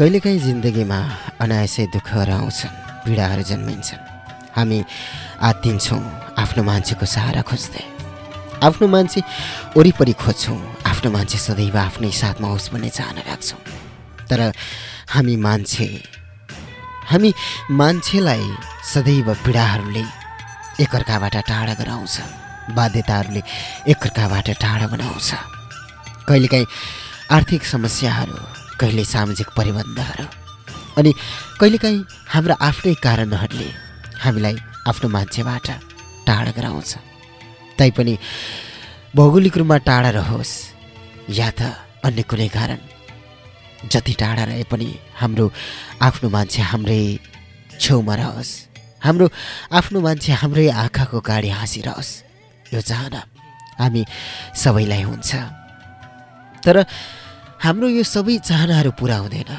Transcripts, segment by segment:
कहिलेकाहीँ जिन्दगीमा अनायासै दुःखहरू आउँछन् पीडाहरू जन्मिन्छन्। हामी आत्तिन्छौँ आफ्नो मान्छेको सहारा खोज्दै। आफ्नो मान्छे वरिपरि खोज्छौँ आफ्नो मान्छे सदैव आफ्नै साथमा होस् भन्ने चाहना राख्छौँ। तर हामी मान्छे हामी मान्छेलाई सदैव पीडाहरूले एकअर्काबाट टाढा गराउँछ बाध्यताहरूले एकअर्काबाट टाढा बनाउँछ। कहिलेकाहीँ आर्थिक समस्याहरू कहिले सामाजिक परिबन्धहरू? अनि कहिलेकाहीँ हाम्रा आफ्नै कारणहरूले हामीलाई आफ्नो मान्छेबाट टाढा गराउँछ। तैपनि भौगोलिक रूपमा टाढा रहोस् या त अन्य कुनै कारण। जति टाढा रहे पनि हाम्रो आफ्नो मान्छे हाम्रै छेउमा रहोस्। हाम्रो आफ्नो मान्छे हाम्रै आँखाको गाडी हाँसिरहोस्। यो चाहना हामी सबैलाई हुन्छ। तर हाम्रो यो सबै चाहनाहरू पुरा हुँदैन।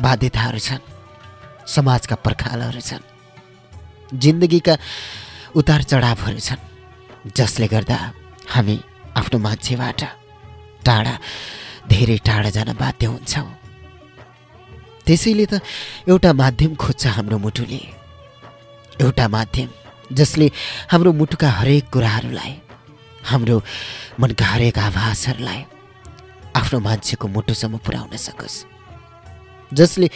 बाध्यताहरू छन् समाजका पर्खालहरू छन् जिन्दगीका उतार चढावहरू छन् जसले गर्दा हामी आफ्नो मान्छेबाट टाढा धेरै टाढा जान बाध्य हुन्छौँ। त्यसैले त एउटा माध्यम खोज्छ हाम्रो मुटुले। एउटा माध्यम जसले हाम्रो मुटुका हरेक कुराहरूलाई हाम्रो मनका हरेक आभासहरूलाई आफ्नो मान्छेको मुटुसम्म पुर्याउन सकोस्। जसले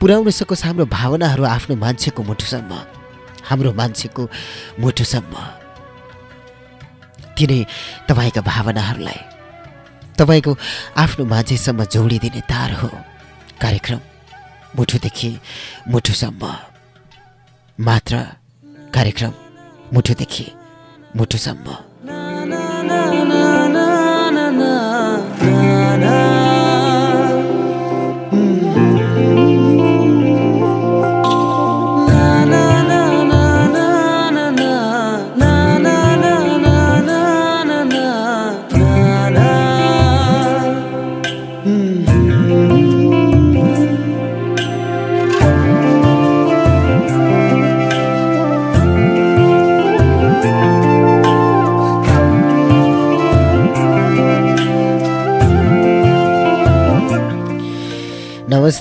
पुर्याउन सकोस् हाम्रो भावनाहरू आफ्नो मान्छेको मुटुसम्म हाम्रो मान्छेको मुटुसम्म। तिनै तपाईँका भावनाहरूलाई तपाईँको आफ्नो मान्छेसम्म जोडिदिने तार हो। कार्यक्रम मुठुदेखि मुठुसम्म। मात्र कार्यक्रम मुठुदेखि मुठुसम्म।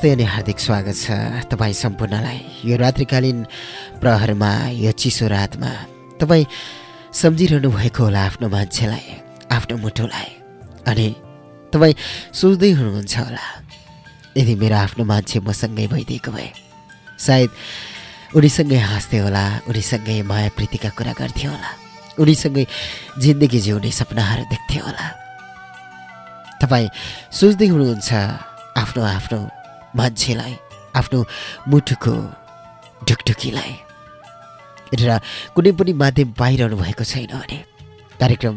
नमस्ते अनि हार्दिक स्वागत छ तपाईँ सम्पूर्णलाई। यो रात्रिकालीन प्रहरमा यो चिसो रातमा तपाईँ सम्झिरहनु भएको होला आफ्नो मान्छेलाई आफ्नो मुटुलाई। अनि तपाईँ सोच्दै हुनुहुन्छ होला यदि मेरो आफ्नो मान्छे मसँगै भइदिएको भए सायद उनीसँगै हाँस्थे होला उनीसँगै माया प्रीतिका कुरा गर्थे होला उनीसँगै जिन्दगी जिउने सपनाहरू देख्थे होला। तपाईँ सोच्दै हुनुहुन्छ आफ्नो आफ्नो मान्छेलाई आफ्नो मुटुको ढुकढुकीलाई। र कुनै पनि माध्यम पाइरहनु भएको छैन भने कार्यक्रम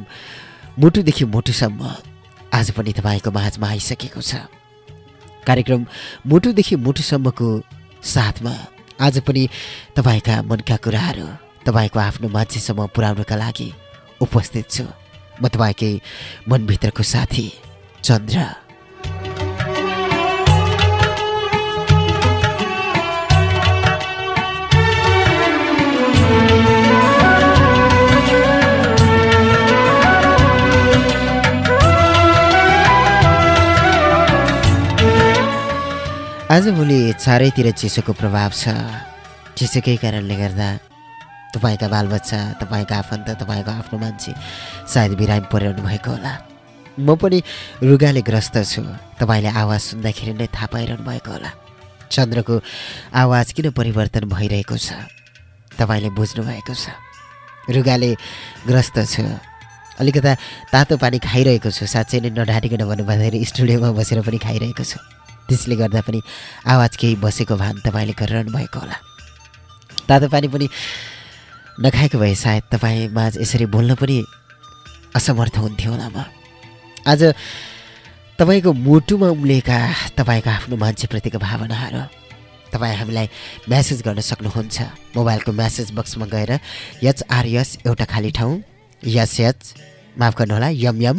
मुटुदेखि मुटुसम्म आज पनि तपाईँको माझमा आइसकेको छ। कार्यक्रम मुटुदेखि मुटुसम्मको साथमा आज पनि तपाईँका मनका कुराहरू तपाईँको आफ्नो मान्छेसम्म पुर्याउनका लागि उपस्थित छु। म तपाईँकै मनभित्रको साथी चन्द्र। आजभोलि चारैतिर चिसोको प्रभाव छ। चिसोकै कारणले गर्दा तपाईँका बालबच्चा तपाईँका आफन्त तपाईँको आफ्नो मान्छे सायद बिरामी परिरहनु भएको होला। म पनि रुगाले ग्रस्त छु। तपाईँले आवाज सुन्दाखेरि नै थाहा पाइरहनु भएको होला। चन्द्रको आवाज किन परिवर्तन भइरहेको छ? तपाईँले बुझ्नु भएको छ। रुगाले ग्रस्त छु। अलिकता तातो पानी खाइरहेको छु। साँच्चै नै नढाटिकन भन्नुभन्दाखेरि स्टुडियोमा बसेर पनि खाइरहेको छु। त्यसले गर्दा पनि आवाज केही बसेको भान तपाईँले गरिरहनु भएको होला। तातो पानी पनि नखाएको भए सायद तपाईँ माझ यसरी बोल्न पनि असमर्थ हुन्थ्यो होला म। आज तपाईँको मुटुमा उम्लेका तपाईँको आफ्नो मान्छेप्रतिको भावनाहरू तपाईँ हामीलाई म्यासेज गर्न सक्नुहुन्छ। मोबाइलको म्यासेज बक्समा गएर एचआरएस एउटा खाली ठाउँ यस यच माफ गर्नुहोला यम यम।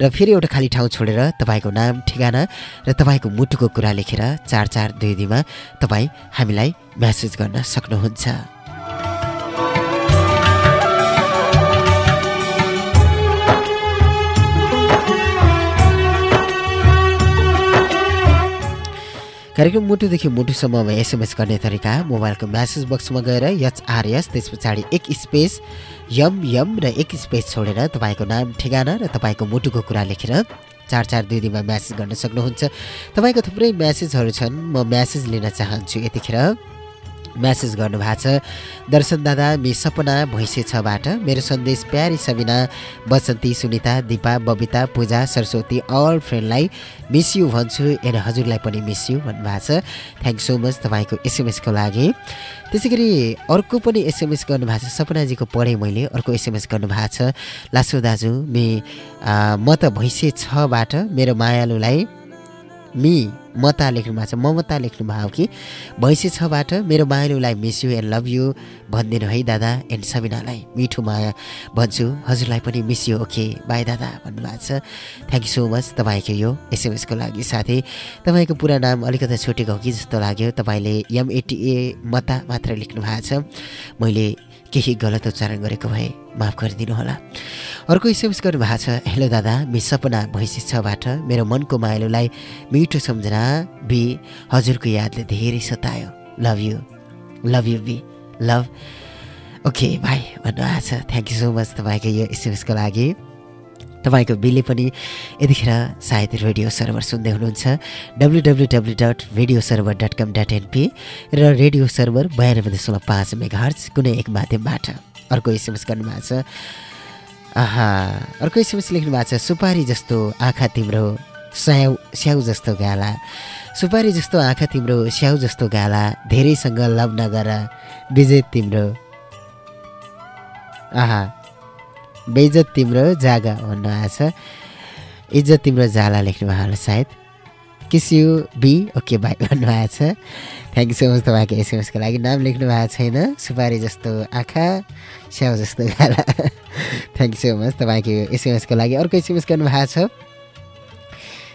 र फेरि एउटा खाली ठाउँ छोडेर तपाईँको नाम ठेगाना र तपाईँको मुटुको कुरा लेखेर चार चार दुई दुईमा तपाईँ हामीलाई म्यासेज गर्न सक्नुहुन्छ। कार्यक्रम मुटुदेखि मुटुसम्ममा एसएमएस गर्ने तरिका मोबाइलको म्यासेज बक्समा गएर एचआरएस त्यस पछाडि एक स्पेस यम यम र एक स्पेस छोडेर तपाईँको नाम ठेगाना र तपाईँको मुटुको कुरा लेखेर चार चार दुई दिनमा म्यासेज गर्न सक्नुहुन्छ। तपाईँको थुप्रै म्यासेजहरू छन् म म्यासेज लिन चाहन्छु यतिखेर। म्यासेज गर्नुभएको छ। दर्शन दादा मि सपना भैँसे छबाट। मेरो सन्देश प्यारी सबिना बसन्ती सुनिता दिपा बबिता पूजा सरस्वती अल फ्रेन्डलाई मिस यु भन्छु। एन हजुरलाई पनि मिस यु भन्नुभएको छ। थ्याङ्क सो मच तपाईँको एसएमएसको लागि। त्यसै गरी अर्को पनि एसएमएस गर्नुभएको छ। सपनाजीको पढेँ मैले अर्को एसएमएस गर्नुभएको छ। लासो दाजु मे म त भैँसे छबाट मेरो मायालुलाई मि मता लेख्नु भएको छ। ममता लेख्नु भएको कि? भैँसे छबाट मेरो मायालुलाई miss you and love you भनिदिनु है दादा एन्ड सबिनालाई। मिठो माया भन्छु हजुरलाई पनि मिस यु ओके बाई दादा भन्नुभएको छ। थ्याङ्क यू सो मच तपाईँको यो एसएमएसको लागि साथै। तपाईँको पुरा नाम अलिकति छुटेको हो कि जस्तो लाग्यो। तपाईँले एमएटिए मता मात्र लेख्नु भएको छ। मैले केही गलत उच्चारण गरेको भए माफ गरिदिनु होला अर्को एसएमएस गर्नुभएको छ हेलो दादा मिस सपना भैँसी छबाट मेरो मनको मायालुलाई मिठो सम्झना बी हजुरको यादले धेरै सतायो। Love you love you B love okay भाइ भन्नुभएको छ। थ्याङ्क यू सो मच तपाईँको यो एसएमएसको लागि। तपाईँको बिलले पनि यतिखेर सायद रेडियो सर्भर सुन्दै हुनुहुन्छ। W W W dot radio server dot com dot NP र रेडियो सर्भर बयानब्बे दशमलव पाँच मेगाहर्च कुनै एक माध्यमबाट। अर्को एसएमएस गर्नुभएको छ। आहा अर्को एसएमएस लेख्नु भएको छ सुपारी जस्तो आँखा तिम्रो स्याउ स्याउ जस्तो गाला। सुपारी जस्तो आँखा तिम्रो स्याउ जस्तो गाला। धेरैसँग लभ नगर विजय तिम्रो। आहा बेइज्जत तिम्रो जागा भन्नुभएको छ इज्जत तिम्रो जाला लेख्नु भएको होला सायद। Kiss you B? Okay bye भन्नुभएको छ। थ्याङ्क यू सो मच तपाईँको एसएमएसको लागि। नाम लेख्नु भएको छैन। सुपारी जस्तो आँखा स्याउ जस्तो गाला। थ्याङ्क यू सो मच तपाईँको एसएमएसको लागि। अर्को एसएमएस गर्नुभएको छ।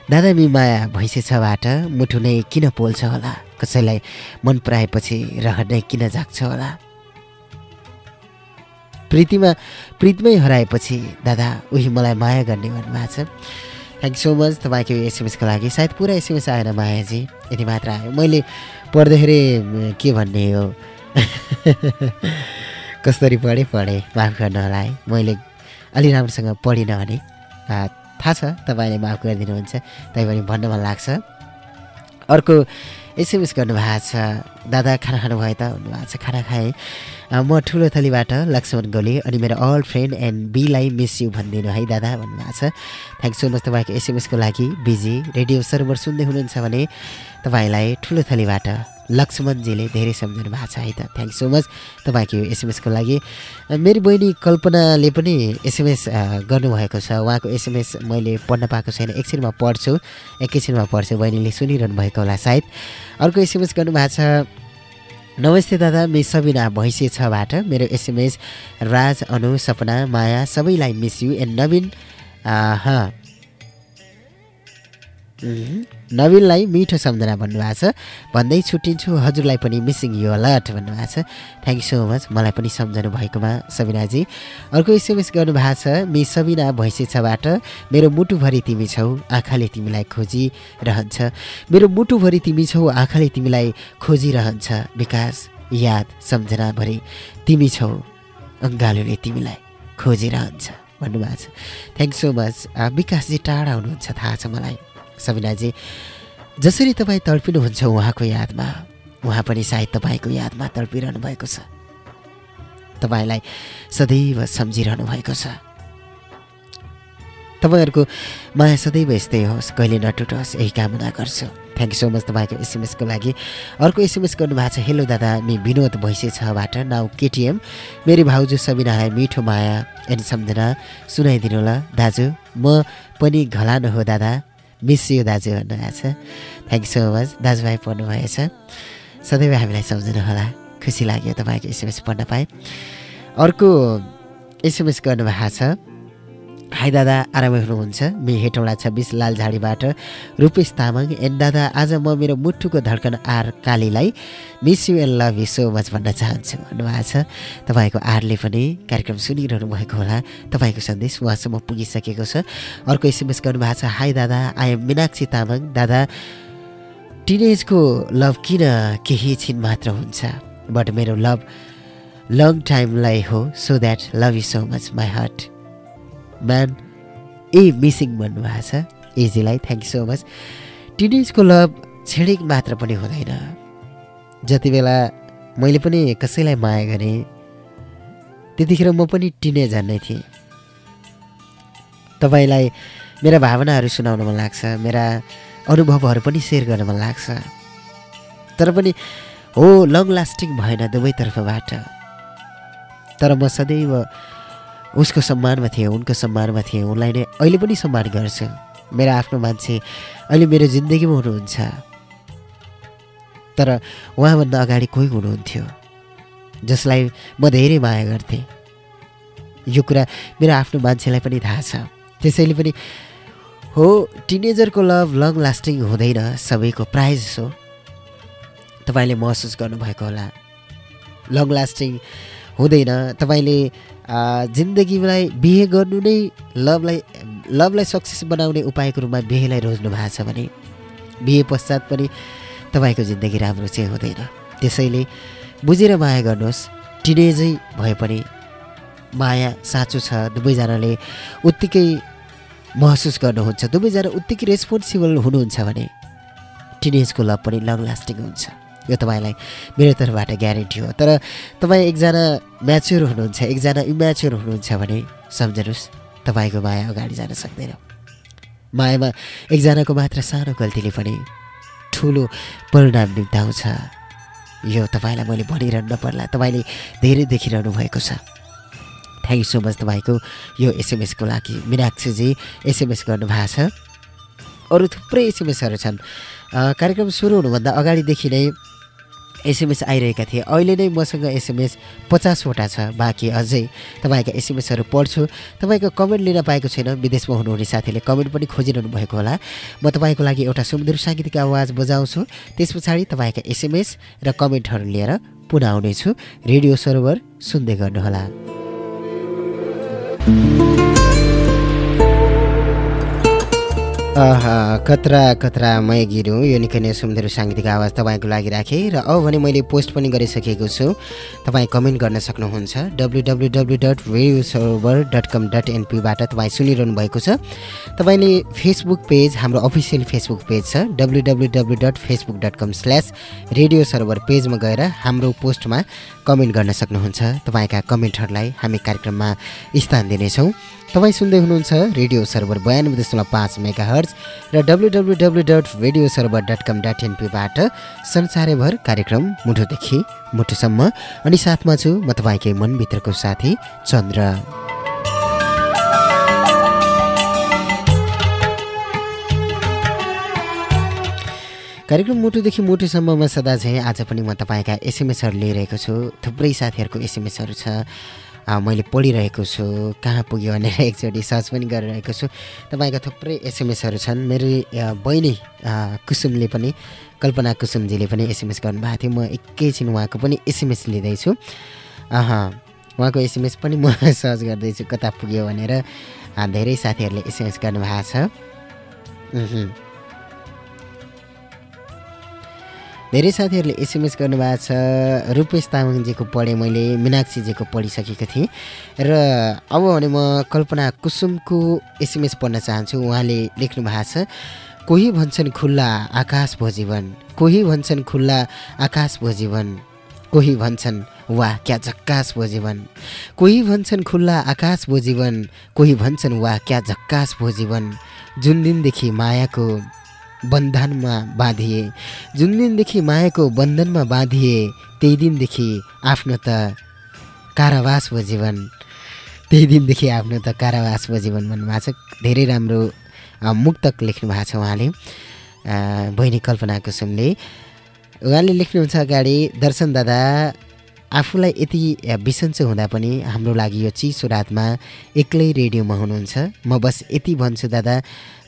दादा माया भैँसे छबाट मुटु नै किन पोल्छ होला? कसैलाई मन पराएपछि रहर नै किन जाग्छ होला? प्रीतिमा प्रीतमै हराएपछि दादा उही मलाई माया गर्ने भन्नुभएको छ। थ्याङ्क सो मच तपाईँको एसएमएसको लागि सायद पुरा एसएमएस आएन मायाजी। यति मात्र आयो। मैले पढ्दाखेरि के भन्ने हो? कसरी पढेँ? पढेँ। माफ गर्नु होला है। मैले अलि राम्रोसँग पढिनँ भने। थाहा छ तपाईँले माफ गरिदिनुहुन्छ। तैपनि भन्न मन लाग्छ। अर्को एसएमएस गर्नुभएको छ। दादा खाना खानुभयो त? भन्नुभएको छ खाना खाएँ। म ठुलो थलीबाट लक्ष्मण गोले अनि मेरो अल फ्रेन्ड एन्ड बीलाई मिस यु भनिदिनु है दादा भन्नुभएको छ। थ्याङ्क सो मच तपाईँको एसएमएसको लागि बिजी। रेडियो सर्भर सुन्दै हुनुहुन्छ भने तपाईँलाई ठुलो थलीबाट लक्ष्मणजीले धेरै सम्झनु भएको छ है त। थ्याङ्क सो मच तपाईँको यो एसएमएसको लागि। मेरो बहिनी कल्पनाले पनि एसएमएस गर्नुभएको छ। उहाँको एसएमएस मैले पढ्न पाएको छैन। एकछिनमा पढ्छु। एकैछिनमा पढ्छु। बहिनीले सुनिरहनु भएको होला सायद। अर्को एसएमएस गर्नुभएको छ नमस्ते दादा मिस सबिना भैँसे छबाट मेरो एसएमएस राज अनु सपना माया सबैलाई मिस यु एन्ड नवीन नवीनलाई मिठो सम्झना भन्नुभएको छ। भन्दै छुट्टिन्छु हजुरलाई पनि मिसिङ यु अलर्ट भन्नुभएको छ। थ्याङ्क यू सो मच मलाई पनि सम्झनु भएकोमा सबिनाजी। अर्को एसएमएस गर्नुभएको छ मिस सबिना भैँसे छबाट मेरो मुटुभरि तिमी छौ आँखाले तिमीलाई खोजिरहन्छ मेरो मुटुभरि तिमी छौ आँखाले तिमीलाई खोजिरहन्छ विकास याद सम्झनाभरि तिमी छौ अङ्गालोले तिमीलाई खोजिरहन्छ भन्नुभएको छ। थ्याङ्क सो मच विकासजी टाढा हुनुहुन्छ थाहा छ मलाई। सबिनाजी जसरी तपाईँ तडपिनुहुन्छ उहाँको यादमा उहाँ पनि सायद तपाईँको यादमा तडपिरहनु भएको छ। तपाईँलाई सदैव सम्झिरहनु भएको छ। तपाईँहरूको माया सदैव यस्तै होस् कहिले नटुटोस् यही कामना गर्छु। थ्याङ्क यू सो मच तपाईँको एसएमएसको लागि। अर्को एसएमएस गर्नुभएको छ हेलो दादा मि विनोद भैँसे छबाट नाउ केटिएम। मेरो भाउजू सबिनालाई मिठो माया एन्ड सम्झना सुनाइदिनु ल। दाजु म पनि घलान हो दादा। मिस यु दाजु भन्नुभएको छ। थ्याङ्क सो मच दाजुभाइ पढ्नुभएछ सदैव हामीलाई सम्झनु होला खुसी लाग्यो तपाईँको एसएमएस पढ्न पाएँ। अर्को एसएमएस गर्नुभएको छ। हाई दादा आरामै हुनुहुन्छ? मि हेटौँडा छब्बिस लालझाडीबाट रूपेश तामाङ। एन्ड दादा आज म मेरो मुटुको धड्कन आर कालीलाई miss you and love you so much भन्न चाहन्छु। भन्नुभएको छ। तपाईँको आरले पनि कार्यक्रम सुनिरहनु भएको होला। तपाईँको सन्देश उहाँसम्म पुगिसकेको छ। अर्को एसएमएस गर्नुभएको छ। हाई दादा आई एम मिनाक्षी तामाङ। दादा टिनेजको लभ किन केही छिन मात्र हुन्छ? बट मेरो लभ लङ टाइमलाई हो। So that love you so much my heart man a missing भन्नुभएको छ। एजीलाई थ्याङ्क सो मच टिनेजको लभ छिडिक मात्र पनि हुँदैन। जति बेला मैले पनि कसैलाई माया गरेँ त्यतिखेर म पनि टिनेजर नै थिएँ। तपाईँलाई मेरा भावनाहरू सुनाउन मन लाग्छ मेरा अनुभवहरू पनि सेयर गर्न मन लाग्छ। तर पनि हो लङ लास्टिङ भएन दुवैतर्फबाट। तर म सदैव उसको सम्मानमा थिएँ उनको सम्मानमा थिएँ उनलाई नै अहिले पनि सम्मान गर्छु। मेरो आफ्नो मान्छे अहिले मेरो जिन्दगीमा हुनुहुन्छ। तर उहाँभन्दा अगाडि कोही हुनुहुन्थ्यो जसलाई म धेरै माया गर्थेँ। यो कुरा मेरो आफ्नो मान्छेलाई पनि थाहा छ। त्यसैले पनि हो टिनेजरको लभ लङ लास्टिङ हुँदैन सबैको प्रायः जसो तपाईँले महसुस गर्नुभएको होला। लङ लास्टिङ हुँदैन तपाईँले जिन्दगीलाई बिहे गर्नु नै लभलाई लभलाई सक्सेस बनाउने उपायको रूपमा बिहेलाई रोज्नु भएको छ भने बिहे पश्चात पनि तपाईँको जिन्दगी राम्रो चाहिँ हुँदैन। त्यसैले बुझेर माया गर्नुहोस्। टिनेजै भए पनि माया साँचो छ। दुवैजनाले उत्तिकै महसुस गर्नुहुन्छ। दुवैजना उत्तिकै रेस्पोन्सिबल हुनुहुन्छ भने टिनेजको लभ पनि लङ लास्टिङ हुन्छ। यो तपाईँलाई मेरो तर्फबाट ग्यारेन्टी हो। तर तपाईँ एकजना म्याच्योर हुनुहुन्छ एकजना इम्याच्योर हुनुहुन्छ भने सम्झनुहोस् तपाईँको माया अगाडि जान सक्दैन। मायामा एकजनाको मात्र सानो गल्तीले पनि ठुलो परिणाम निम्ताउँछ यो तपाईँलाई मैले भनिरहनु नपर्ला तपाईँले धेरै देखिरहनु भएको छ। थ्याङ्क यू सो मच तपाईँको यो एसएमएसको लागि। मिनाक्षीजी एसएमएस गर्नुभएको छ। अरू थुप्रै एसएमएसहरू छन्। कार्यक्रम सुरु हुनुभन्दा अगाडिदेखि नै एसएमएस आइरहेका थिए। अहिले नै मसँग एसएमएस पचासवटा छ बाँकी अझै तपाईँका एसएमएसहरू पढ्छु। तपाईँको कमेन्ट लिन पाएको छैन विदेशमा हुनुहुने साथीले कमेन्ट पनि खोजिरहनु भएको होला। म तपाईँको लागि एउटा सुमधुर साङ्गीतिक आवाज बजाउँछु। त्यस पछाडि तपाईँका एसएमएस र कमेन्टहरू लिएर पुनः आउनेछु। रेडियो सरोवर सुन्दै गर्नुहोला। कत्रा कत्रा मय गिरौँ यो निकै नै सुन्दर साङ्गीतिक आवाज तपाईँको लागि राखेँ। र अब भने मैले पोस्ट पनि गरिसकेको छु। तपाईँ कमेन्ट गर्न सक्नुहुन्छ। W W W dot radio server dot com dot एनपीबाट तपाईँ सुनिरहनु भएको छ। तपाईँले फेसबुक पेज हाम्रो अफिसियल फेसबुक पेज छ। W W W dot Facebook dot com slash radio server पेजमा गएर हाम्रो पोस्टमा कमेन्ट गर्न सक्नुहुन्छ। तपाईँका कमेन्टहरूलाई हामी कार्यक्रममा स्थान दिनेछौँ। तपाईँ सुन्दै हुनुहुन्छ रेडियो सर्भर बयानब्बे दशमलव पाँच मेगा हर्ज र W W W dot radio server dot com dot एनपीबाट संसारैभर कार्यक्रम मुठोदेखि मुठोसम्म अनि साथमा छु म तपाईँकै मनभित्रको साथी चन्द्र। कार्यक्रम मुटुदेखि मुटुसम्ममा सदा चाहिँ आज पनि म तपाईँका एसएमएसहरू लिइरहेको छु। थुप्रै साथीहरूको एसएमएसहरू छ। मैले पढिरहेको छु कहाँ पुग्यो भनेर एकचोटि सर्च पनि गरिरहेको छु। तपाईँका थुप्रै एसएमएसहरू छन्। मेरो बहिनी कुसुमले पनि कल्पना कुसुमजीले पनि एसएमएस गर्नुभएको थियो। म एकैछिन उहाँको पनि एसएमएस लिँदैछु। उहाँको एसएमएस पनि म सर्च गर्दैछु कता पुग्यो भनेर। धेरै साथीहरूले एसएमएस गर्नुभएको छ। धेरै साथीहरूले एसएमएस गर्नुभएको छ रूपेश तामाङजीको पढेँ मैले मिनाक्षीजीको पढिसकेको थिएँ। र अब भने म कल्पना कुसुमको एसएमएस पढ्न चाहन्छु उहाँले लेख्नु भएको छ कोही भन्छन् खुल्ला आकाश भो जीवन कोही भन्छन् खुल्ला आकाश भो जीवन कोही भन्छन् वाह क्या झक्कास भो जीवन कोही भन्छन् खुल्ला आकाश भो जीवन कोही भन्छन् वाह क्या झक्कास भो जीवन जुन दिनदेखि मायाको बन्धनमा बाँधिए। जुन दिनदेखि मायाको बन्धनमा बाँधिए त्यही दिनदेखि आफ्नो त कारावास भयो जीवन। त्यही दिनदेखि आफ्नो त कारावास भयो जीवन भन्नुभएको छ। धेरै राम्रो मुक्तक लेख्नु भएको छ उहाँले। बहिनी कल्पना कुसुमले उहाँले लेख्नुहुन्छ अगाडि दर्शन दादा आफूलाई यति बिसन्चो हुँदा पनि हाम्रो लागि यो चिसो रातमा एक्लै रेडियोमा हुनुहुन्छ। म बस यति भन्छु दादा।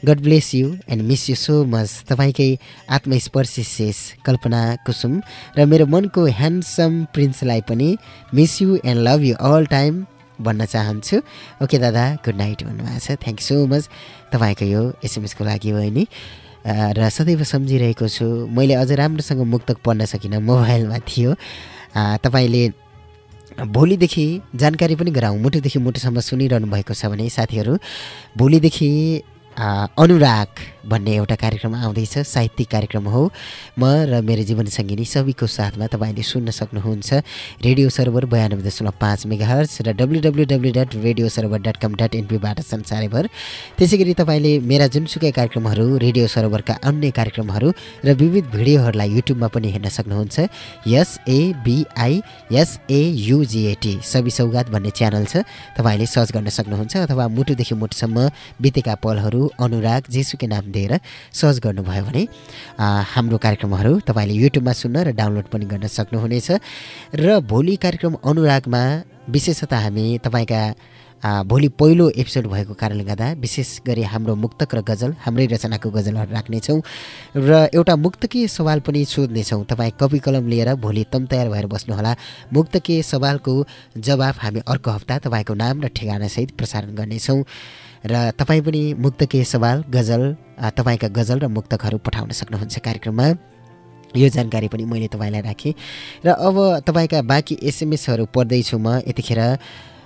God bless you and miss you so much तपाईँकै आत्मस्पर्शी शेष कल्पना कुसुम र मेरो मनको ह्यान्डसम प्रिन्सलाई पनि miss you and love you all time भन्न चाहन्छु। ओके दादा गुड नाइट भन्नुभएको छ। थ्याङ्क यू सो मच तपाईँको यो एसएमएसको लागि बहिनी र सदैव सम्झिरहेको छु। मैले अझ राम्रोसँग मुक्तक पढ्न सकिनँ। मोबाइलमा थियो। तपाईँले भोलिदेखि जानकारी पनि गराउँ। मुटुदेखि मुटुसम्म सुनिरहनु भएको छ भने साथीहरू भोलिदेखि अनुराग भन्ने एउटा कार्यक्रम आउँदैछ साहित्यिक कार्यक्रम हो। म र मेरो जीवनसङ्गिनी सबैको साथमा तपाईँले सुन्न सक्नुहुन्छ रेडियो सर्भर बयानब्बे दशमलव पाँच मेगा हर्च र W W W dot radio server dot com dot एनपीबाट संसारैभर। त्यसै गरी तपाईँले मेरा जुनसुकै कार्यक्रमहरू रेडियो सर्भरका अन्य कार्यक्रमहरू र विविध भिडियोहरूलाई युट्युबमा पनि हेर्न सक्नुहुन्छ। एसएबिआई एसएयुजिएटी सबै सौगात भन्ने च्यानल छ। तपाईँले सर्च गर्न सक्नुहुन्छ अथवा मुटुदेखि मुटुसम्म बितेका पलहरू अनुराग जेसुकै नाम दिएर सर्च गर्नुभयो भने हाम्रो कार्यक्रमहरू तपाईँले युट्युबमा सुन्न र डाउनलोड पनि गर्न सक्नुहुनेछ। र भोलि कार्यक्रम अनुरागमा विशेषतः हामी तपाईँका भोलि पहिलो एपिसोड भएको कारणले गर्दा विशेष गरी हाम्रो मुक्तक र गजल हाम्रै रचनाको गजलहरू राख्नेछौँ। र एउटा मुक्तकीय सवाल पनि सोध्नेछौँ। तपाईँ कपी कलम लिएर भोलि तम तयार भएर बस्नुहोला। मुक्तकीय सवालको जवाफ हामी अर्को हप्ता तपाईँको नाम र ठेगानासहित प्रसारण गर्नेछौँ। र तपाईँ पनि मुक्तकीय सवाल गजल तपाईँका गजल र मुक्तकहरू पठाउन सक्नुहुन्छ कार्यक्रममा। यो जानकारी पनि मैले तपाईँलाई राखेँ। र अब तपाईँका बाँकी एसएमएसहरू पढ्दैछु म। यतिखेर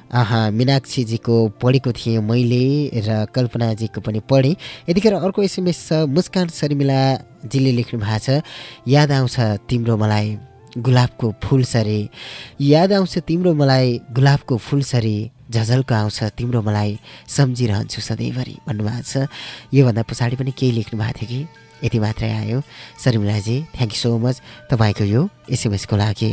आहा मिनाक्षीजीको पढेको थिएँ मैले र कल्पनाजीको पनि पढेँ। यतिखेर अर्को एसएमएस छ मुस्कान शर्मिलाजीले लेख्नु भएको छ याद आउँछ तिम्रो मलाई गुलाबको फुल सरी। याद आउँछ तिम्रो मलाई गुलाबको फुल सरी। झझल्को आउँछ तिम्रो मलाई सम्झिरहन्छु सधैँभरि भन्नुभएको छ। योभन्दा पछाडि पनि केही लेख्नु भएको थियो कि? यति मात्रै आयो। शर्मिलाजी थ्याङ्क यू सो मच तपाईँको यो एसएमएसको लागि।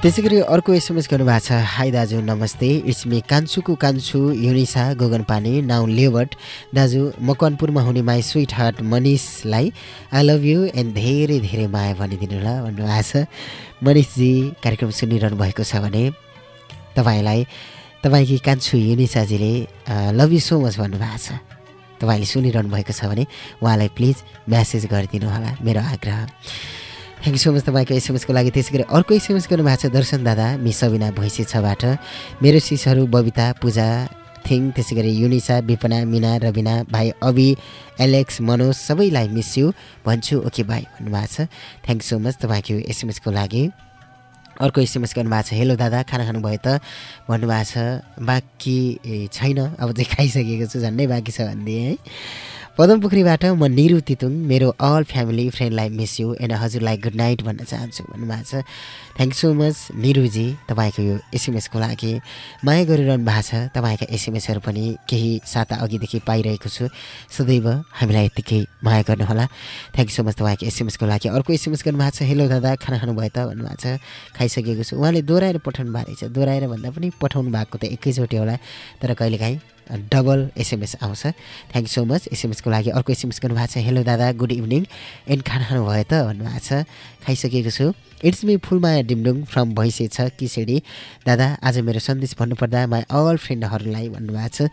त्यसै गरी अर्को एसएमएस गर्नुभएको छ। हाई दाजु नमस्ते। इट्स मी कान्छुको कान्छु युनिसा गोगन पानी नाउ लेवट दाजु मकवानपुरमा हुने माई स्विट हार्ट मनिषलाई आई लभ यु एन्ड धेरै धेरै माया भनिदिनु ल भन्नुभएको छ। मनिषजी कार्यक्रम सुनिरहनु भएको छ भने तपाईँलाई तपाईँकी कान्छु युनिसाजीले लभ यु सो मच भन्नुभएको छ। तपाईँले सुनिरहनु भएको छ भने उहाँलाई प्लिज म्यासेज गरिदिनु होला मेरो आग्रह। थ्याङ्क यू सो मच तपाईँको एसएमएसको लागि। त्यसै गरी अर्को एसएमएस गर्नुभएको छ दर्शन दादा मिस सबिना भैँसी छबाट मेरो सिसहरू बबिता पूजा थिङ त्यसै गरी युनिसा विपना मिना रविना भाइ अभि एलेक्स मनोज सबैलाई मिस यु भन्छु ओके भाइ भन्नुभएको छ। थ्याङ्क सो मच तपाईँको एसएमएसको लागि। अर्को एसएमएस गर्नुभएको छ हेलो दादा खाना खानुभयो त? भन्नुभएको छ बाँकी छैन अब चाहिँ खाइसकेको छु झन्डै बाँकी छ भनिदिएँ है। पदमपोखरीबाट म निरु तितुङ मेरो अल फ्यामिली फ्रेन्डलाई मिस यु एन्ड हजुरलाई गुड नाइट भन्न चाहन्छु भन्नुभएको छ। थ्याङ्क सो मच निरुजी तपाईँको यो एसएमएसको लागि। माया गरिरहनु भएको छ तपाईँका एसएमएसहरू पनि केही साता अघिदेखि पाइरहेको छु। सदैव हामीलाई यत्तिकै माया गर्नुहोला। थ्याङ्क सो मच तपाईँको एसएमएसको लागि। अर्को एसएमएस गर्नुभएको छ हेलो दादा खाना खानुभयो त? भन्नुभएको छ। खाइसकेको छु। उहाँले दोहोऱ्याएर पठाउनु भएको रहेछ। दोहोऱ्याएर भन्दा पनि पठाउनु भएको त एकैचोटि होला। तर कहिलेकाहीँ डबल एसएमएस आउँछ। थ्याङ्क सो मच एसएमएसको लागि अर्को एसएमएस गर्नुभएको छ। हेलो दादा गुड इभिनिङ एन्ड खाना खानुभयो त भन्नुभएको छ। खाइसकेको छु। It's me Phulmaya Dimdung from Bhainse छ किसेडी दादा आज मेरो सन्देश भन्नुपर्दा माई अल फ्रेन्डहरूलाई भन्नुभएको छ।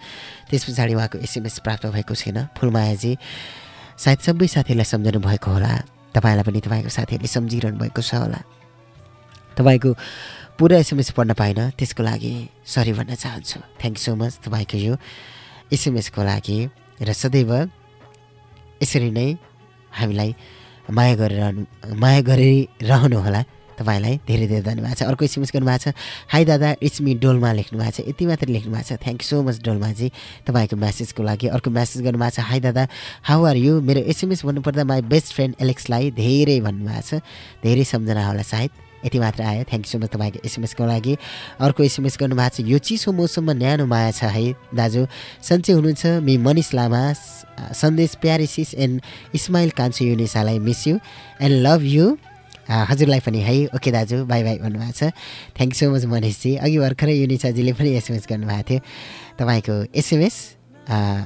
त्यस पछाडि उहाँको एसएमएस प्राप्त भएको छैन। फुलमायाजी सायद सबै साथीहरूलाई सम्झनु भएको होला। तपाईँलाई पनि तपाईँको साथीहरूले सम्झिरहनु भएको छ होला। तपाईँको पुरा एसएमएस पढ्न पाइनँ। त्यसको लागि सरी भन्न चाहन्छु। थ्याङ्क सो मच तपाईँको यो एसएमएसको लागि। र सदैव यसरी नै हामीलाई माया गरिरहनु माया गरिरहनु होला। तपाईँलाई धेरै धेरै धन्यवाद छ। अर्को एसएमएस गर्नुभएको छ हाई दादा इट्स मी डोलमा लेख्नु भएको छ। यति मात्र लेख्नु भएको छ। थ्याङ्क सो मच डोलमाजी। तपाईँको म्यासेजको लागि अर्को म्यासेज गर्नुभएको छ हाई दादा हाउ आर यु मेरो एसएमएस भन्नुपर्दा माई बेस्ट फ्रेन्ड एलेक्सलाई धेरै भन्नुभएको छ। धेरै सम्झना होला सायद। यति मात्र आयो। थ्याङ्क यू सो मच तपाईँको एसएमएसको लागि। अर्को एसएमएस गर्नुभएको छ यो चिसो मौसममा न्यानो माया छ है। दाजु सन्चै हुनुहुन्छ। मि मनिष लामा सन्देश प्यारिसिस एन्ड इस्माइल कान्छु युनिसालाई miss you and love you हजुरलाई पनि है। ओके दाजु बाई बाई भन्नुभएको छ। थ्याङ्क सो मच मनिषजी। अघि भर्खरै युनिसाजीले पनि एसएमएस गर्नुभएको थियो। तपाईँको एसएमएस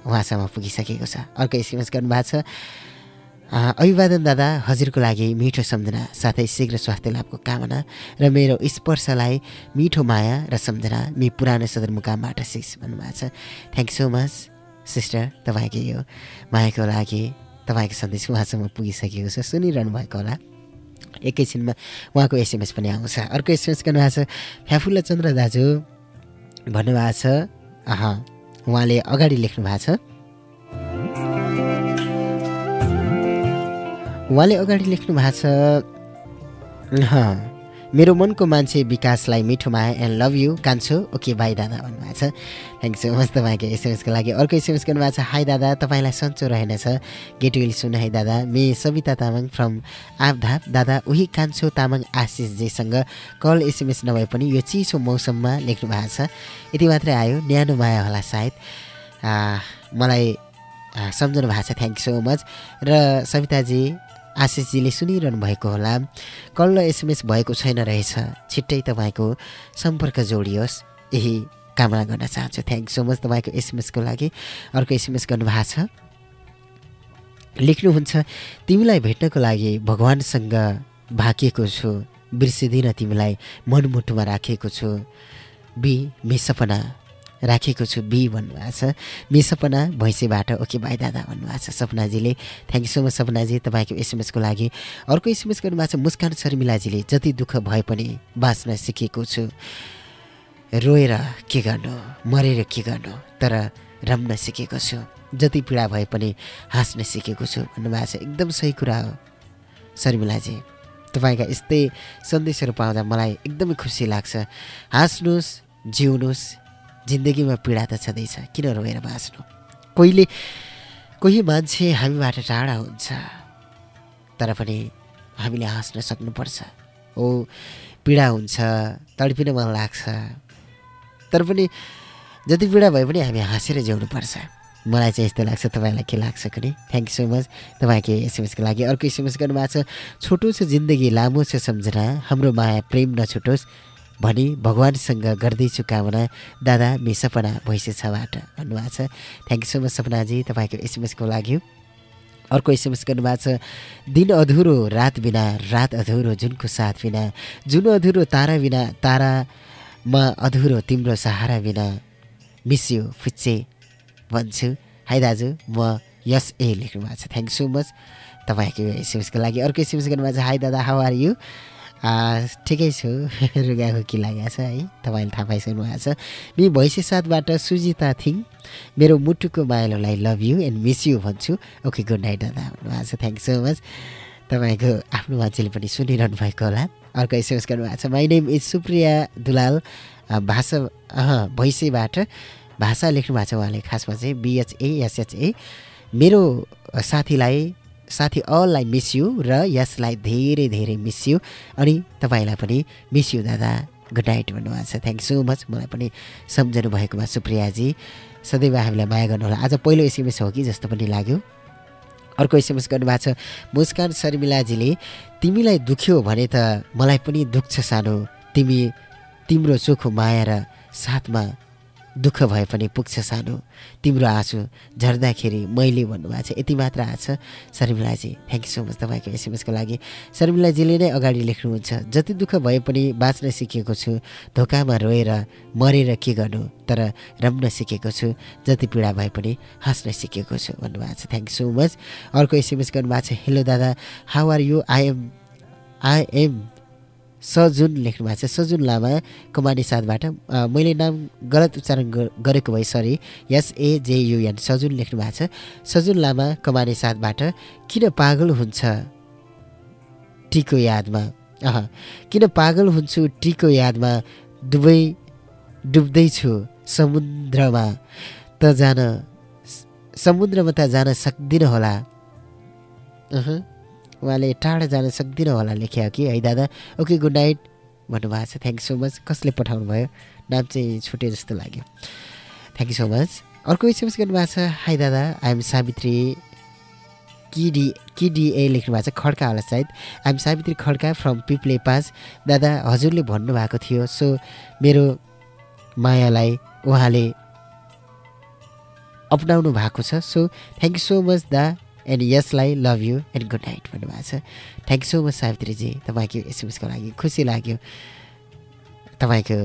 उहाँसम्म पुगिसकेको छ। अर्को एसएमएस गर्नुभएको छ। अभिवादन दादा हजुरको लागि मिठो सम्झना साथै शीघ्र स्वास्थ्य लाभको कामना र मेरो स्पर्शलाई मिठो माया र सम्झना मि पुरानो सदरमुकामबाट सिस भन्नुभएको छ। थ्याङ्क सो मच सिस्टर तपाईँको यो मायाको लागि तपाईँको सन्देश उहाँसम्म पुगिसकेको छ सुनिरहनु भएको होला। एकैछिनमा उहाँको एसएमएस पनि आउँछ। अर्को एसएमएस गर्नुभएको छ फ्याफुल्ला चन्द्र दाजु भन्नुभएको छ अह उहाँले अगाडि लेख्नु भएको छ। उहाँले अगाडि लेख्नु भएको छ मेरो मनको मान्छे विकासलाई मिठो माया एन्ड लभ यु कान्छु ओके भाइ दादा भन्नुभएको छ। थ्याङ्क सो मच तपाईँको एसएमएसको लागि। अर्को एसएमएस गर्नुभएको छ हाई दादा तपाईँलाई सन्चो रहेनछ। गेट विल सुन है दादा। मे सविता तामाङ फ्रम आपधाप दादा उही कान्छो तामाङ आशिषजीसँग कल एसएमएस नभए पनि यो चिसो मौसममा लेख्नु भएको छ। यति मात्रै आयो। न्यानो माया होला सायद। मलाई सम्झनु भएको छ। थ्याङ्क सो मच र सविताजी आशिषजीले सुनिरहनु भएको होला। कल एसएमएस भएको छैन रहेछ। छिट्टै तपाईँको सम्पर्क जोडियोस्। यही कामना गर्न चाहन्छु। थ्याङ्क सो मच तपाईँको एसएमएसको लागि। अर्को एसएमएस गर्नुभएको छ। लेख्नुहुन्छ तिमीलाई भेट्नको लागि भगवान्सँग भाकिएको छु। बिर्सिदिनँ तिमीलाई मनमुटुमा राखेको छु। बी मे सपना राखेको छु बी भन्नुभएको छ। मे सपना भैँसीबाट ओके भाइ दादा भन्नुभएको छ। सपनाजीले थ्याङ्क यू सो मच सपनाजी तपाईँको एसएमएसको लागि। अर्को एसएमएस गर्नुभएको छ मुस्कान शर्मिलाजीले जति दुःख भए पनि बाँच्न सिकेको छु। रोएर के गर्नु? मरेर के गर्नु? तर रम्न सिकेको छु। जति पीडा भए पनि हाँस्न सिकेको छु भन्नुभएको छ। एकदम सही कुरा हो शर्मिलाजी। तपाईँका यस्तै सन्देशहरू पाउँदा मलाई एकदमै खुसी लाग्छ। हाँस्नुहोस् जिउनुहोस् जिन्दगीमा पीडा त छँदैछ किन रोएर बाँच्नु। कोहीले कोही मान्छे हामीबाट टाढा हुन्छ तर पनि हामीले हाँस्न सक्नुपर्छ। हो पीडा हुन्छ तडपिन मन लाग्छ। तर पनि जति पीडा भए पनि हामी हाँसेर जिउनुपर्छ। मलाई चाहिँ यस्तो लाग्छ तपाईँलाई के लाग्छ कुनै? थ्याङ्क यू सो मच तपाईँको एसएमएसको लागि अर्को एसएमएस गर्नुभएको छ। छोटो छ जिन्दगी लामो छ सम्झना। हाम्रो माया प्रेम नछुटोस्। भनी भगवान्सँग गर्दैछु कामना। दादा मे सपना भैँसे छबाट भन्नुभएको छ। थ्याङ्क यू सो मच सपनाजी तपाईँको एसएमएसको लागि। अर्को एसएमएस गर्नुभएको छ दिन अधुरो रात बिना रात अधुरो जुनको साथ बिना जुन अधुरो तारा बिना तारामा अधुरो तिम्रो सहारा बिना मिस यु फुच्चे भन्छु। हाई दाजु म यस ए लेख्नु भएको छ थ्याङ्क सो मच तपाईँको एसएमएसको लागि। अर्को एसएमएस गर्नुभएको छ हाई दादा हाउ आर यु ठिकै छु। रुगाको कि लागेको छ है? तपाईँले थाहा पाइसक्नु भएको छ। मि भैँसी साथबाट सुजिता थिङ। मेरो मुटुको मायालोलाई love you and miss you भन्छु। ओके गुड नाइट दादा। भन्नुभएको छ। थ्याङ्क सो मच तपाईँको आफ्नो मान्छेले पनि सुनिरहनु भएको होला। अर्को एसएमएस गर्नुभएको छ। My name is Supriya Dulal भाषा भैँसीबाट भाषा लेख्नु भएको छ उहाँले। खासमा चाहिँ बिएचएएसएचए मेरो साथीलाई साथी अललाई मिस यु र यसलाई धेरै धेरै मिस यु अनि तपाईँलाई पनि मिस यु दादा। गुड नाइट भन्नुभएको छ थ्याङ्क सो मच मलाई पनि सम्झनु भएकोमा सुप्रियाजी। सदैव हामीलाई माया गर्नुहोला। आज पहिलो एसएमएस हो कि जस्तो पनि लाग्यो। अर्को एसएमएस गर्नुभएको छ मुस्कान शर्मिलाजीले तिमीलाई दुख्यो भने त मलाई पनि दुख्छ सानो। तिमी तिम्रो चोखो माया र साथमा दुःख भए पनि पुग्छ सानो। तिम्रो आँसु झर्दाखेरि मैले भन्नुभएको छ। यति मात्र आएको छ। शर्मिलाजी थ्याङ्क यू सो मच तपाईँको एसएमएसको लागि। शर्मिलाजीले नै अगाडि लेख्नुहुन्छ जति दुःख भए पनि बाँच्न सिकेको छु धोकामा रोएर मरेर के गर्नु तर रम्न सिकेको छु। जति पीडा भए पनि हाँस्न सिकेको छु भन्नुभएको छ। थ्याङ्क सो मच अर्को एसएमएस गर्नुभएको छ हेलो दादा how are you I am I am Sajun लेख्नु भएको छ। सजुन लामा कमानी साथबाट मैले नाम गलत उच्चारण गरेको भए सरी एसएजेयुएन सजुन लेख्नु भएको छ। सजुन लामा कमानी साथबाट किन पागल हुन्छ टीको यादमा? अह किन पागल हुन्छु टीको यादमा? डुबै डुब्दैछु समुद्रमा त जान समुद्रमा त जान सक्दिनँ होला। उहाँले टाढा जान सक्दिनँ होला लेख्यो कि? है दादा। ओके गुड नाइट भन्नुभएको छ। थ्याङ्क सो मच कसले पठाउनु भयो नाम चाहिँ छुट्यो जस्तो लाग्यो। थ्याङ्क यू सो मच अर्को एसएमएस गर्नुभएको छ। हाई दादा। आइएम सावित्री किडी किडिए लेख्नु भएको छ। खड्का होला सायद। आइएम सावित्री खड्का फ्रम पिप्ले पाँच दादा हजुरले भन्नुभएको थियो। सो मेरो मायालाई उहाँले अपनाउनु भएको छ। So thank you so much दा। एन्ड यसलाई love you and good night भन्नुभएको छ. थ्याङ्क सो मच सावित्रीजी तपाईँको एसएमएसको लागि खुसी लाग्यो। तपाईँको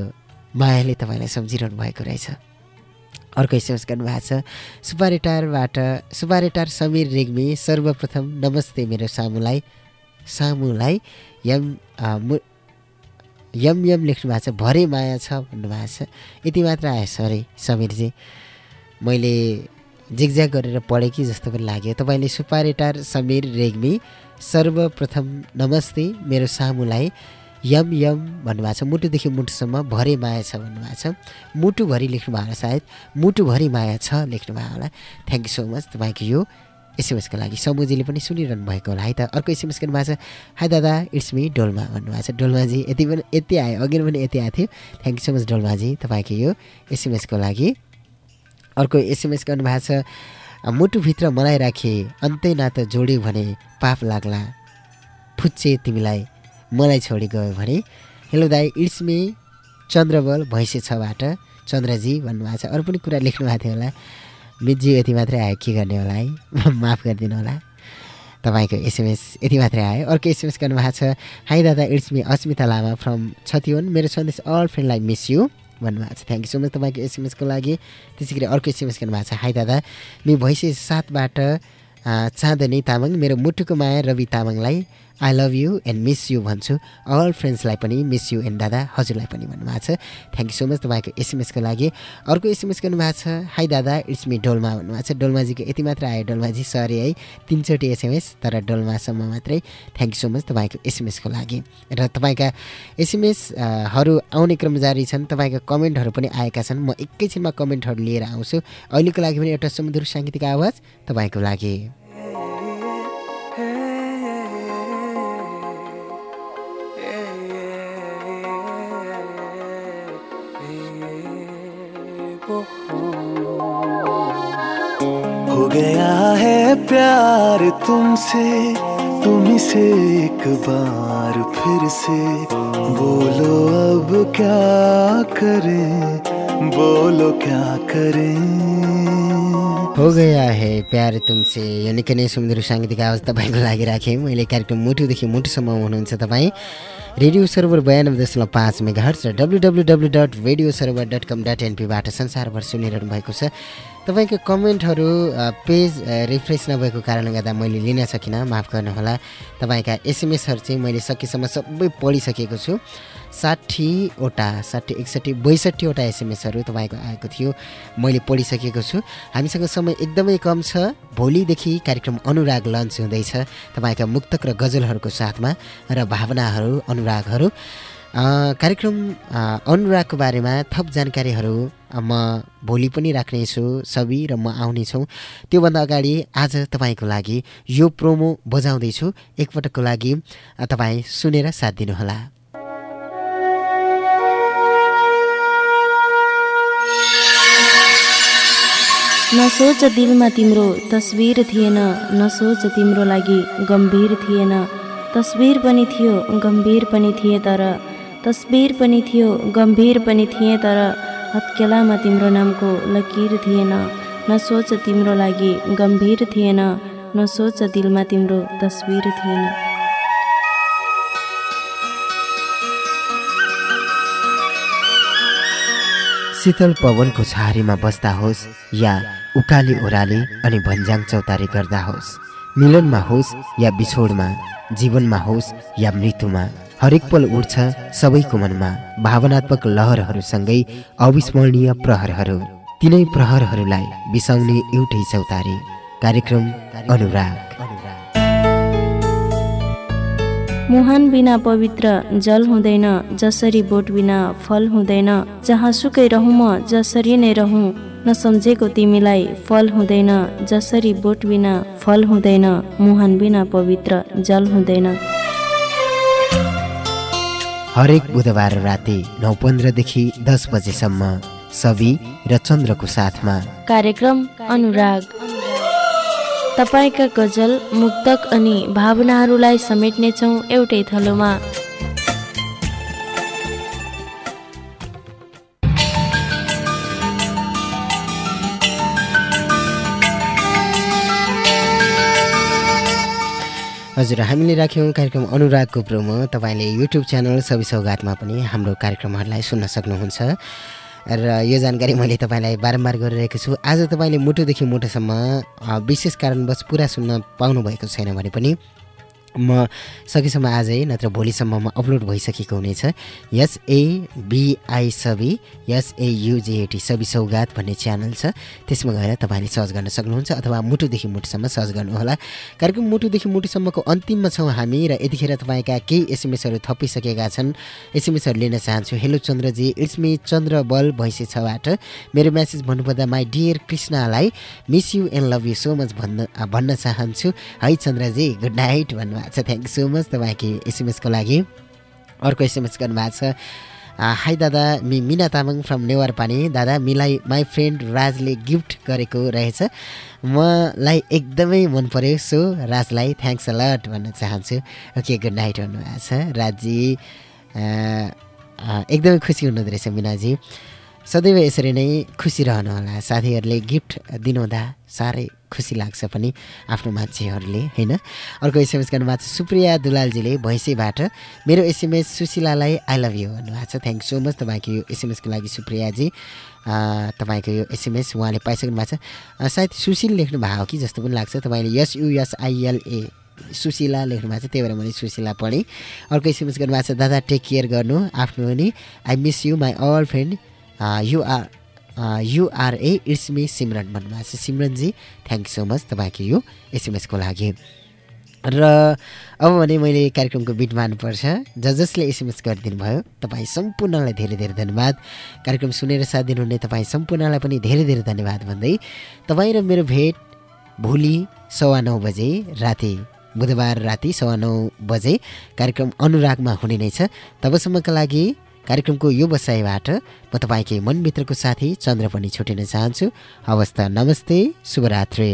मायाले तपाईँलाई सम्झिरहनु भएको रहेछ। अर्को एसएमएस गर्नुभएको छ। सुपारेटारबाट सुपारेटार समीर रेग्मी सर्वप्रथम नमस्ते मेरो सामुलाई। सामुलाई यम मु यम यम लेख्नु भएको छ। भरे माया छ भन्नुभएको छ। यति मात्र आयो सरी समीरजी। मैले जिगज्याग गरेर पढेँ कि जस्तो पनि लाग्यो। तपाईँले सुपारेटार समीर रेग्मी सर्वप्रथम नमस्ते मेरो सामुलाई यम यम भन्नुभएको छ। मुटुदेखि मुटुसम्म भरे माया छ भन्नुभएको छ। मुटुभरि लेख्नु भएको होला सायद। मुटुभरि माया छ लेख्नु भएको होला। थ्याङ्क यू सो मच तपाईँको यो एसएमएसको लागि। समूजीले पनि सुनिरहनु भएको होला। है त अर्को एसएमएस गर्नुभएको छ। हाई दादा इट्स मी डोल्मा भन्नुभएको छ। डोल्माजी यति पनि यति आयो। अघि पनि यति आएको थियो। थ्याङ्क यू सो मच डोल्माजी तपाईँको यो एसएमएसको लागि। अर्को एसएमएस गर्नुभएको छ मुटुभित्र मलाई राखे अन्तै नाता जोड्यो भने पाप लाग्ला। फुच्चे तिमीलाई मलाई छोडी गयो भने। हेलो दाई इट्स मी चन्द्रबल भैँसे छबाट चन्द्रजी भन्नुभएको छ। अरू पनि कुरा लेख्नु भएको थियो होला। मितजी यति मात्रै आयो के गर्ने होला है? माफ गरिदिनु होला। तपाईँको एसएमएस यति मात्रै आयो। अर्को एसएमएस गर्नुभएको छ हाई दादा it's me Asmita Lama from Chitwan. मेरो सन्देश अल फ्रेन्डलाई मिस यु भन्नुभएको छ. थ्याङ्क यू सो मच तपाईँको एसएमएसको लागि। त्यसै गरी अर्को एसएमएस गर्नुभएको छ हाई दादा मे भैँसे साथबाट अ, चाँदनी तामाङ मेरो मुटुको माया रवि तामाङलाई I love you and miss you भन्छु। अल फ्रेन्ड्सलाई पनि मिस यु एन्ड दादा हजुरलाई पनि भन्नुभएको छ। थ्याङ्क यू सो मच तपाईँको एसएमएसको लागि। अर्को एसएमएस गर्नुभएको छ हाई दादा इट्स मी डोल्मा भन्नुभएको छ। डोल्माजीको यति मात्र आयो डोल्माजी सरी है तिनचोटि एसएमएस तर डोल्मासम्म मात्रै। थ्याङ्क यू सो मच तपाईँको एसएमएसको लागि। र तपाईँका एसएमएसहरू आउने क्रम जारी छन्। तपाईँका कमेन्टहरू पनि आएका छन्। म एकैछिनमा कमेन्टहरू लिएर आउँछु। अहिलेको लागि पनि एउटा सुमधुर साङ्गीतिक आवाज तपाईँको लागि। हो गया है प्यार तुमसे तुम्ही से एक बार फिर से। बोलो अब क्या करें, बोलो क्या करें। हो गया है प्यार तुमसे। यो निकै नै सुन्दर साङ्गीतिक आवाज़ तपाईँको लागि राखेँ। मैले कार्यक्रम मुटुदेखि मुटुसम्म हुनुहुन्छ तपाईँ। रेडियो सर्भर बयानब्बे दशमलव पाँच मेगा हर्च र W W W dot radio server dot com dot एनपीबाट संसारभर सुनिरहनु भएको छ। तपाईँको कमेन्टहरू पेज रिफ्रेस नभएको कारणले गर्दा मैले लिन सकिनँ माफ गर्नुहोला। तपाईँका एसएमएसहरू चाहिँ मैले सकेसम्म सबै पढिसकेको छु। साठीवटा साठी एकसट्ठी बैसठीवटा एसएमएसहरू तपाईँको आएको थियो मैले पढिसकेको छु। हामीसँग समय एकदमै कम छ। भोलिदेखि कार्यक्रम अनुराग लन्च हुँदैछ। तपाईँका मुक्तक र गजलहरूको साथमा र भावनाहरू अनुरागहरू। कार्यक्रम अनुरागको बारेमा थप जानकारीहरू म भोलि पनि राख्नेछु सबै र म आउनेछौँ। त्योभन्दा अगाडि आज तपाईँको लागि यो प्रोमो बजाउँदैछु। एकपटकको लागि तपाईँ सुनेर साथ दिनुहोला। नसोच दिलमा तिम्रो तस्बिर थिएन नसोच तिम्रो लागि गम्भीर थिएन। तस्बिर पनि थियो गम्भीर पनि थिए तर। तस्बिर पनि थियो गम्भीर पनि थिए तर। हत्केलामा तिम्रो नामको लकीर थिएन नसोच तिम्रो लागि गम्भीर थिएन नसोच दिलमा तिम्रो तस्बिर थिएन। शीतल पवनको छहारीमा बस्दा होस् या उकाली ओह्राली अनि भन्ज्याङ चौतारी गर्दा होस् मिलनमा होस् या बिछोडमा जीवनमा होस् या मृत्युमा हरेक पल उड्छ सबैको मनमा भावनात्मक लहरहरूसँगै अविस्मरणीय प्रहरहरू। तिनै प्रहरहरूलाई बिसाउने एउटै चौतारी। कार्यक्रम अनुराग। मुहान बिना पवित्र जल हुँदैन जसरी बोट बिना फल हुँदैन। जहाँसुकै रहँ म जसरी नै रहँ। नसम्झेको तिमीलाई फल हुँदैन जसरी बोट बिना फल हुँदैन मुहान बिना पवित्र जल हुँदैन। हरेक बुधबार राति नौ पन्ध्रदेखि दस बजेसम्म सवि र चन्द्रको साथमा। कार्यक्रम अनुराग। तपाईँका गजल मुक्तक अनि भावनाहरूलाई समेट्नेछौँ एउटै थलोमा। हजुर हामीले राख्यौँ कार्यक्रम अनुरागको प्रोमो। तपाईँले युट्युब च्यानल सबै सौगातमा पनि हाम्रो कार्यक्रमहरूलाई सुन्न सक्नुहुन्छ। र यो जानकारी मैले तपाईँलाई बारम्बार गरिरहेको छु। आज तपाईँले मुटुदेखि मुटुसम्म विशेष कारणवश पुरा सुन्न पाउनुभएको छैन भने पनि म सकेसम्म आजै नत्र भोलिसम्ममा अपलोड भइसकेको हुनेछ। एसएबिआई सबी एसएयुजेएटी सबी सौगात भन्ने च्यानल छ। त्यसमा गएर तपाईँले सर्च गर्न सक्नुहुन्छ अथवा मुटुदेखि मुटुसम्म सर्च गर्नुहोला। कार्यक्रम मुटुदेखि मुटुसम्मको अन्तिममा छौँ हामी र यतिखेर तपाईँका केही एसएमएसहरू थपिसकेका छन्। एसएमएसहरू लिन चाहन्छु। Hello Chandraji it's me Chandra Bal Bhainse छबाट मेरो म्यासेज भन्नुपर्दा माई डियर कृष्णलाई miss you and love you so much भन्न भन्न चाहन्छु। है चन्द्रजी गुड नाइट भन्नुभएको छ थ्याङ्क सो मच तपाईँको एसएमएसको लागि अर्को एसएमएस गर्नुभएको छ। हाई दादा। मि मिना तामाङ फ्रम नेवार पानी दादा मिलाई माई फ्रेन्ड राजले गिफ्ट गरेको रहेछ। मलाई एकदमै मन पर्यो। सो राजलाई थ्याङ्क्स अलट भन्न चाहन्छु। ओके गुड नाइट भन्नुभएको छ। राजजी एकदमै खुसी हुनुहुँदो रहेछ मिनाजी। सदैव यसरी नै खुसी रहनुहोला। साथीहरूले गिफ्ट दिनुहुँदा साह्रै खुसी लाग्छ पनि आफ्नो मान्छेहरूले होइन? अर्को एसएमएस गर्नुभएको छ सुप्रिया दुलालजीले भैँसेबाट। मेरो एसएमएस सुशीलालाई आई लभ यु भन्नुभएको छ। थ्याङ्क सो मच तपाईँको यो एसएमएसको लागि सुप्रियाजी। तपाईँको यो एसएमएस उहाँले पाइसक्नु भएको छ। सायद सुशील लेख्नु भएको हो कि जस्तो पनि लाग्छ। तपाईँले एसयुएसआइएलए सुशीला लेख्नु भएको छ। त्यही भएर मैले सुशीला पढेँ। अर्को एसएमएस गर्नुभएको छ दादा टेक केयर गर्नु। आफ्नो नि I miss you my all friend you're युआरए इट्स मी सिमरन भन्नुभएको छ सिमरनजी थ्याङ्क सो मच तपाईँको यो एसएमएसको लागि र अब भने मैले कार्यक्रमको बिट मार्नुपर्छ। ज जसले एसएमएस गरिदिनु भयो तपाईँ सम्पूर्णलाई धेरै धेरै धन्यवाद। कार्यक्रम सुनेर साथ दिनुहुने तपाईँ सम्पूर्णलाई पनि धेरै धेरै धन्यवाद भन्दै तपाईँ र मेरो भेट भोलि सवा नौ बजे राति बुधबार राति सवा नौ बजे कार्यक्रम अनुरागमा हुने नै छ। तबसम्मका लागि कार्यक्रमको यो बसाइबाट म तपाईँकै मनभित्रको साथी चन्द्र पनि छुटिन चाहन्छु। हवस् त नमस्ते शुभरात्री।